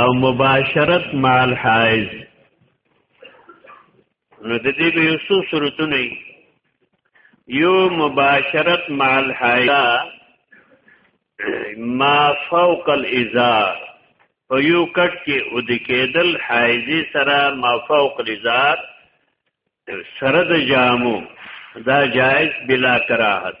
او مباشرت مع الحائز نو د دې به یو صورتونه یو مباشرت مع الحائز ما فوق الازار او یو کټ کې او د کېدل حایزي سره ما فوق الازار سره د جامو دا جائز بلا کراهت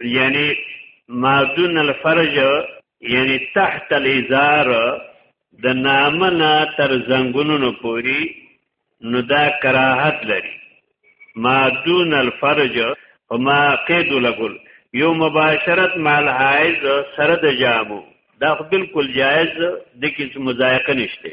یعنی ما دون الفرج یعنی تحت الازار د نامنا تر زنګونونو پوری نو دا کراهت لري ما دون الفرج وما قید لګل یو مباشرت مال حائز سره د جامو دا بالکل جائز د کیس مزایقه نشته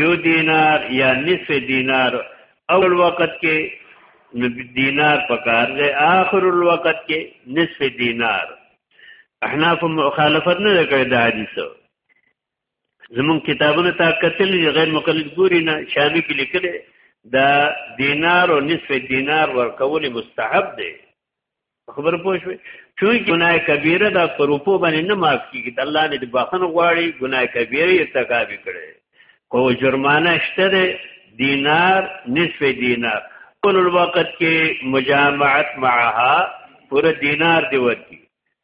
یو دینار یا نصف دینار اول وخت کې دینار پکار دی آخر الوقت کې نصف دینار احناف مخالفت نه کړی د حدیثو زمون کتابونه تا کتل غیر مقلد ګوري نه شامی کې لیکل دا دینار او نصف دینار ورکول مستحب دی خبر پوه شوي چونکه ګناه کبیره دا پروپو باندې نه معاف کیږي د الله نه د بخښنه غواړي ګناه کبیره ارتکاب کړي کو جرمانه شته دینار نصف دینار ټول وخت کې مجامعت معها پر دینار دی ورکی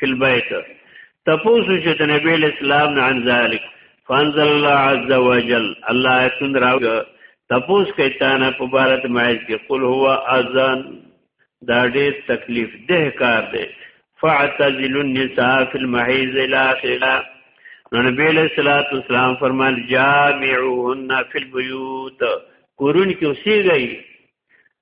فی البیت تپوسو چې د نبی اسلام نه عن ذلک فانزل الله عز وجل الله ایتون راو تپوس کوي تا نه په بارت مایز کې قل هو اذان دا ډېر تکلیف ده کار دی فاعتزل النساء فی المحیض الاخره نو نبی علیہ الصلوۃ والسلام فرمایل جامعوهن فی البیوت کورن کې اوسېږي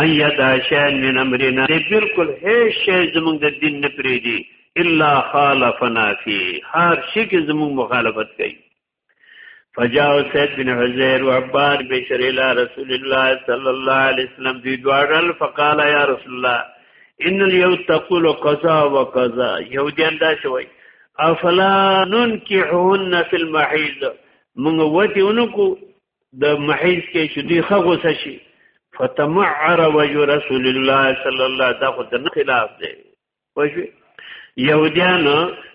ايدا شان من امرنا بالکل هیڅ شی زمونږ د دین نه پری دی الا خالفنا فی هر شی کې زمونږ مخالفت کوي فجاء سید بن حزیر و عباد بشر الى رسول الله صلی الله علیه وسلم دی دوارل فقال یا رسول الله ان اليوم تقول قضا وقضا یو دین دا شوی افلا ننکحون فی المحیض موږ وتی اونکو د محیز کې چې دوی ښه غوسه شي فتمعر وجه رسول الله صلی الله دا خو د خلاف دی وشوي یهودیان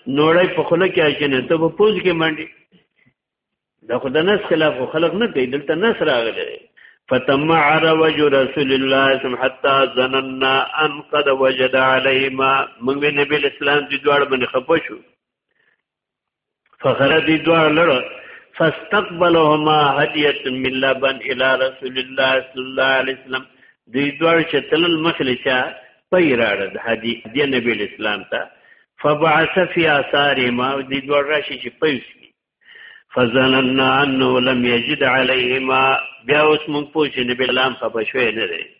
نوړی په خوله کې اچنه ته په پوز کې منډي دا خو د نس خلاف خو خلق نه کوي دلته نس راغلی فتمعر وجه رسول الله صم حتا ظننا ان قد وجد علیما موږ نبی اسلام د دوړ باندې خپه شو فخره دي دوه لړ فاستقبلهما هديه من لبن الى رسول الله صلى الله عليه وسلم دي دوه چې تل مخلي چا پیراړه د هدي د نبی اسلام ته فبعث في اثار ما دي دوه راشي چې پیس فظننا انه لم يجد عليهما بیا اوس مونږ پوښتنه نبی اسلام خپه شوې نه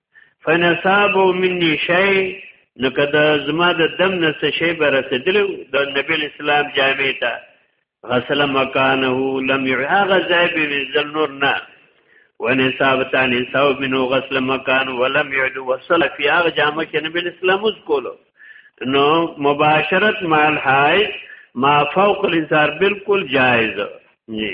فنصاب مني شي نو کدا زما د دم نه څه شي به رسیدلو د نبی اسلام جامع ته غسل مکانه لم يعغ ذاب ذل نور نه ونصاب تاني صاحب منو غسل مکان ولم يعد وصل في هغه جامع کې نبی اسلام اوس کولو نو مباشرت مال حائز ما فوق الانصار بالکل جائز نه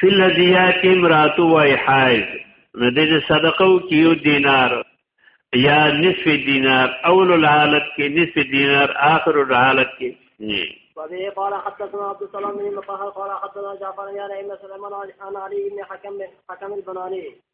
فی الهدیات امرات و حائز نو د صدقه او کیو دینار یا نصف دینار اول الحالت کې نصف دینار آخر الحالت کې نه وبه قال حدثنا عبد السلام بن مطهر قال حدثنا جعفر بن ابن سليمان عن علي بن حكم حكم البناني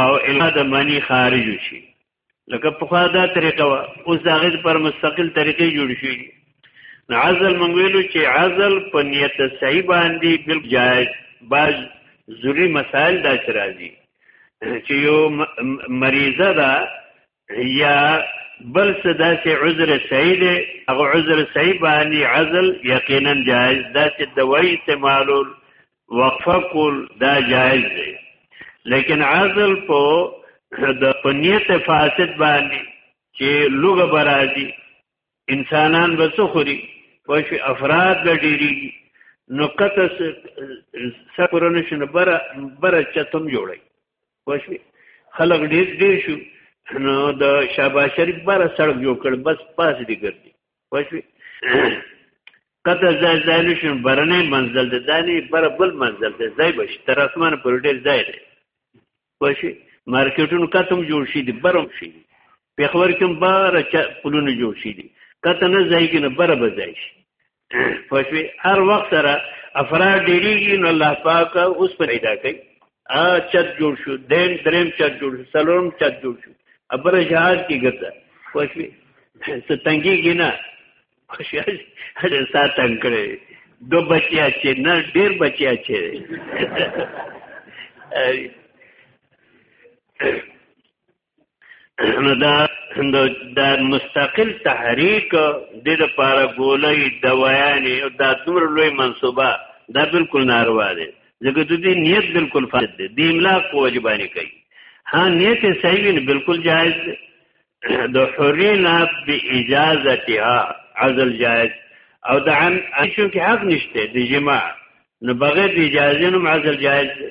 او الا د منی خارج شي لکه په خوا دا طریقه وا اوس دا غیر پر مستقل طریقې جوړ شي نو عزل مونږ ویلو چې عزل په نیت صحیح باندې بل جایز باز ضروری مسائل دا چې راځي چې یو مریضه ده یا بل څه داسې عذر صحیح دی هغه عذر صحیح باندې عزل یقینا جایز داسې دوی استعمالول وقفه کول دا جایز دی لیکن عزل په د پنیت فاسد باندې چې لوګ برازي انسانان به سخوري وای چې افراد به ډېریږي نو کته سپرونه شنه بره بره چتم جوړي وشوي خلک ډېر ډېر شو نو د شاباز شریف بار سړک جوړ کړ بس پاس دي ګرځي وشوي کته ځای ځای نشم برنې منزل ده دانی بر بل منزل ده ځای بش تر اسمان پر ډېر ځای ده وشوي مارکیټونو کتم جوړ شي دي برم شي په خبر کوم بار پلونه جوړ شي دي کته نه ځای کې نه بر به ځای شي پښوی هر وخت سره افراد ډیریږي نو الله پاک اوس پیدا کوي ا چت جوړ شو دین دریم چت جوړ شو سلام چت جوړ شو ابر جهاز کې ګرځا پښوی ستنګي ګینا پښوی هر سات انکړې دو بچیا چې نه ډیر بچیا چې نو دا دا مستقل تحریک د لپاره ګولۍ دویانې او دا دومره لوی منصوبه دا بالکل ناروا دی ځکه د دې نیت بالکل فاسد دی د املاک په وجبانی کوي ها نیت صحیح نه بالکل جائز دی د حرینا به اجازتها عزل جائز او د عن شو کې حق نشته د جماع نو بغیر د اجازه نو عزل جائز دی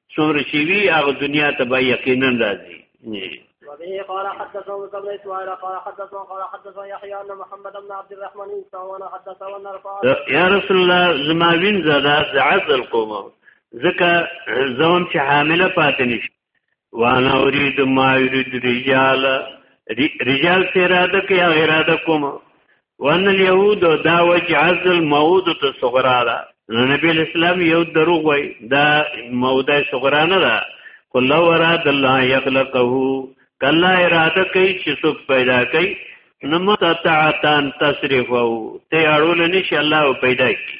څومره چې وی هغه دنیا ته به یقینا راځي وبه قال حدثنا قبل اسماعيل قال حدثنا قال حدثنا يحيى ان محمد بن عبد الرحمن سوانا حدثنا ان رفع يا رسول الله زماوين زدا عز القوم ذکر زوم چې حامله پاتې نشي وانا اريد ما يريد رجال رجال سره اراده کوي اراده کوم وان اليهود دا وجه عز الموعوده الصغرى دا نبی اسلام یو دروغ وای دا موده صغرا نه ده کله وراد الله یخلقه کله اراده کوي چې څوک پیدا کوي نو متعتان تصرفو ته اړول نشي الله پیدا کوي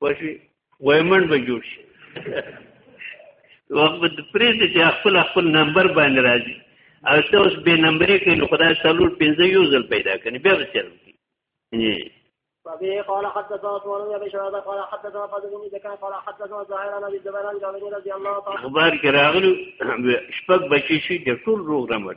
وشي وایمن به جوړ شي وخت د پریز چې خپل خپل نمبر باندې راځي او ته اوس به نمبرې کې نو خدای څلور پنځه یو ځل پیدا کړي بیا به چل کی وبه قال حدثنا سوال بن شهاب قال حدثنا فاضل بن زكان قال حدثنا زهير عن ابي الزبير عن جابر رضي الله تعالى اخبار کې راغلو شپږ بچی شي د ټول روغ رمټ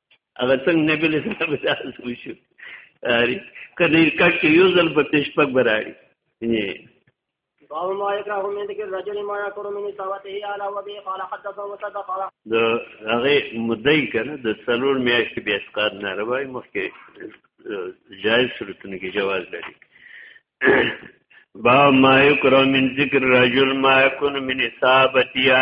هغه څنګه نبی له سره به داس وشو اری کله کټ یو ځل په تشپک براری نه باب ما يكره من ذكر الرجل ما يكره من سواته على وبه قال حدثه مصدق قال د هغه مدعي کنه د سلور میاشت بیا اسقاط نه روای مخکې جائز صورتونه کې جواز لري باب ما يكره من ذكر الرجل ما يكون من اصابته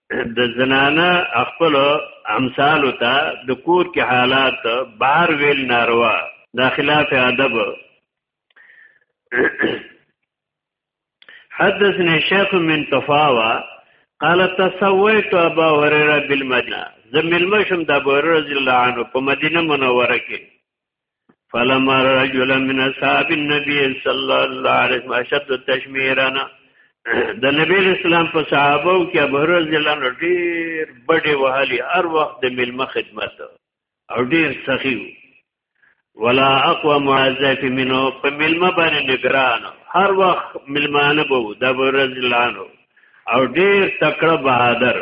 د زنانه خپل امثال ته د کور کې حالات بهر ویل ناروا دا خلاف ادب حدثنا شیخ من تفاوا قال تسويت ابا هريره بالمدينه زملم شم د ابو هريره رضی الله عنه په مدینه منوره کې فلما رجل من اصحاب النبي صلى الله عليه وسلم اشد تشميرا د نبی اسلام په صحابه او کې ابو رضی الله عنه ډیر بډې وهلي هر وخت د ملما خدمت او ډیر سخی ولا اقوى معزف منه په ملما باندې نگران هر وخت ملمانه بو د ابو رضی الله عنه او ډیر تکړه بهادر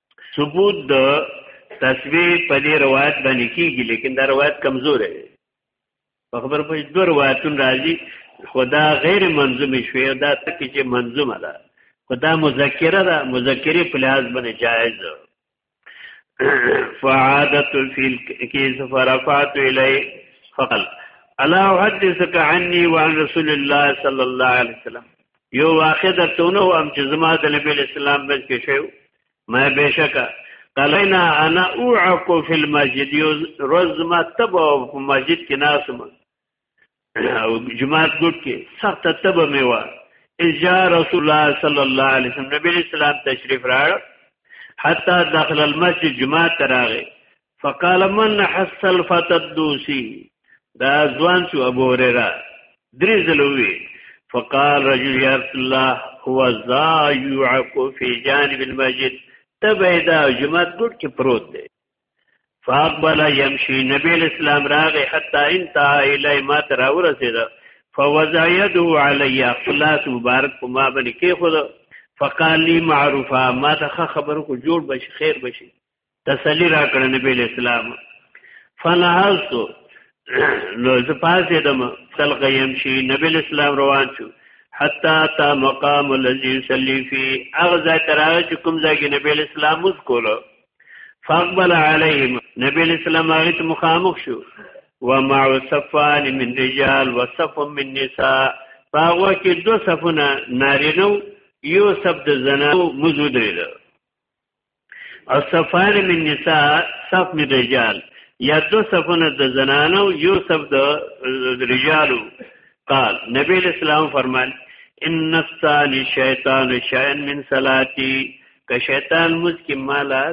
ثبوت د تسبیح په دې روایت باندې کیږي لیکن دا روایت کمزور دی په خبر په دوه روایتون راځي خدا غیر منظومه شوی دا تکي چې منظومه ده خدا مذکره ده مذکره په لحاظ باندې جائز ده فعادت فی الکیس فرفعت الی فقل الا احدثك عني وعن رسول الله صلى الله عليه وسلم یو واقع درته نه وام چې زما د نبی اسلام بل کې شو ما بهشکه قلینا انا اوعق فی المسجد یو روز ما تب په مسجد کې ناسم او جماعت ګډ کې سخت تب مې و اجا رسول الله صلی الله علیه وسلم نبی اسلام تشریف راړ حتا داخل المسجد جماعت راغی فقال من حس الفتى الدوسي دا ځوان شو ابو هريره درې زلوي فقال رجل يا رسول الله هو زايعك في جانب المسجد تبعدا جمعت ګټ کې پروت دی فاقبل يمشي نبي الاسلام راغي حتى انتهى الي ما ترى ورسيد فوضع يده علي خلاص مبارك ما بني کې خود فقال لي معروفه ما ته خبرو کو جوړ بشي خیر بشي تسلی را کړ نبی علیہ السلام فنهست نو زه پاسې دم خلق يم شي نبی علیہ السلام روان شو حتا تا مقام الذي يصلي فيه اغه ځای تر هغه چې کوم ځای کې نبی علیہ السلام مز کوله فقبل عليهم نبی علیہ السلام هغه ته مخامخ شو ومع صفان من رجال وصف من نساء فاغوا کې دو صفونه نارینو یو صف د زنانو مزودره او صفان من نساء صف من رجال یا دو صفونه د زنانو یو صف د رجالو قال نبی اسلام فرمایل ان الثاني شیطان شیئا من صلاتی که شیطان مز کی مالا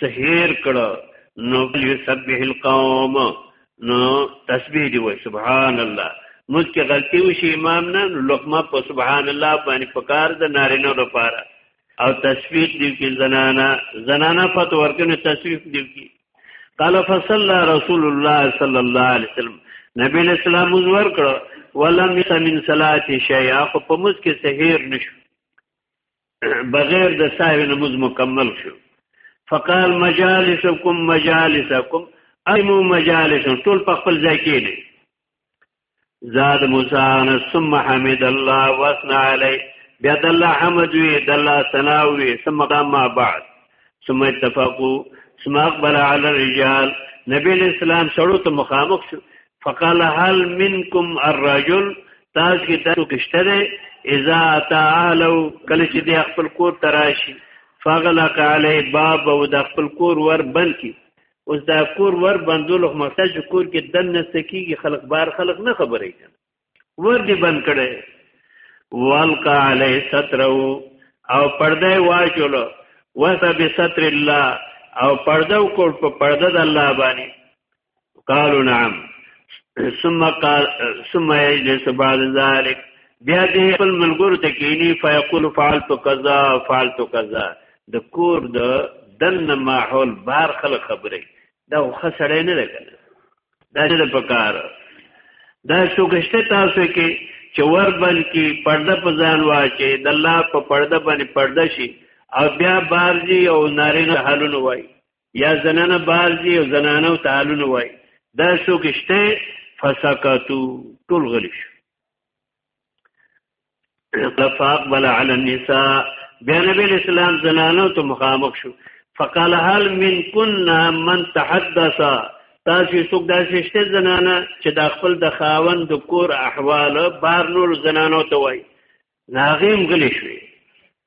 سهیر کړه نو یسبح القوم نو تسبیح دی وای سبحان الله مز کی غلطی وشي امام نه لقمه په سبحان الله باندې پکار د نارینه لپاره او تشویق دی کی زنانا زنانا پت ورکنه تشویق دی کی قال فصلى رسول الله صلى الله عليه وسلم نبی اسلام مزور کړو ولم یت من صلات شیئا خو په مز کې سحیر نشو بغیر د صاحب نماز مکمل شو فقال مجالسکم مجالسکم ایمو مجالسکم ټول په خپل ځای کې نه زاد موسان ثم حمد الله واسنا علی بیا د الله حمد وی د الله ثنا وی ثم قام بعد ثم اتفقوا ثم اقبل على الرجال نبی اسلام سړو ته مخامخ شو فقال هل منكم الرجل تاسو کې تاسو کشته ده اذا تعالو کله چې د خپل کور تراشي فغلق علی باب او د خپل کور ور بند کی اوس دا کور ور بندول خو مخته چې کور کې دن نه سکیږي خلق بار خلق نه خبرې کوي ور دې بند کړي والقا علی سترو او پرده واچولو وسه به ستر الله او پرده وکړ په پرده د الله باندې قالو نعم ثم قال ثم يجلس بعد ذلك بیا دې خپل ملګرو ته کینی فیقول فعلت کذا فعلت کذا د کور د دن ماحول بار خلک خبرې دا خو سړی نه لګل دا نه په کار دا شوګشته تاسو کې چې ور بند کې پرده په ځان واچي د الله په پرده باندې پرده شي او بیا بارځي او نارینه حالونه وای یا زنانه بارځي او زنانه تعالونه وای دا شوګشته فساکاتو ټول غلی شو فاقبل على النساء بیا نبی اسلام زنانو ته مخامخ شو فقال هل من كنا من تحدث تاسو څوک داسې شته زنانه چې د خپل د خاوند د کور احوال بار نور زنانو ته وای ناغیم غلی شوی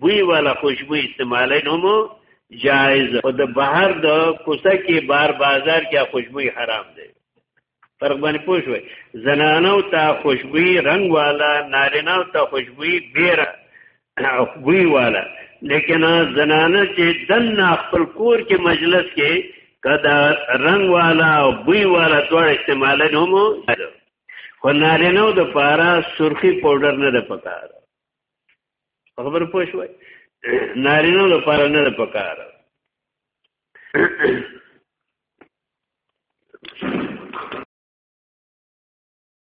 بوی والا خوشبو استعمالي نو مو جائز او د بهر د کوڅه کې بار بازار کې خوشبو حرام دی فرق باندې پوه شوي زنانو ته خوشبو رنگ والا نارینه ته خوشبو بیره بوی والا لیکن زنانه چې دن خپل کور کې مجلس کې کدا رنگ والا او بوی والا ټول استعمال نه مو خو نارینه د پارا سرخی پاوډر نه د پکاره خبر پوه شوي نارینه لپاره نه ده پکار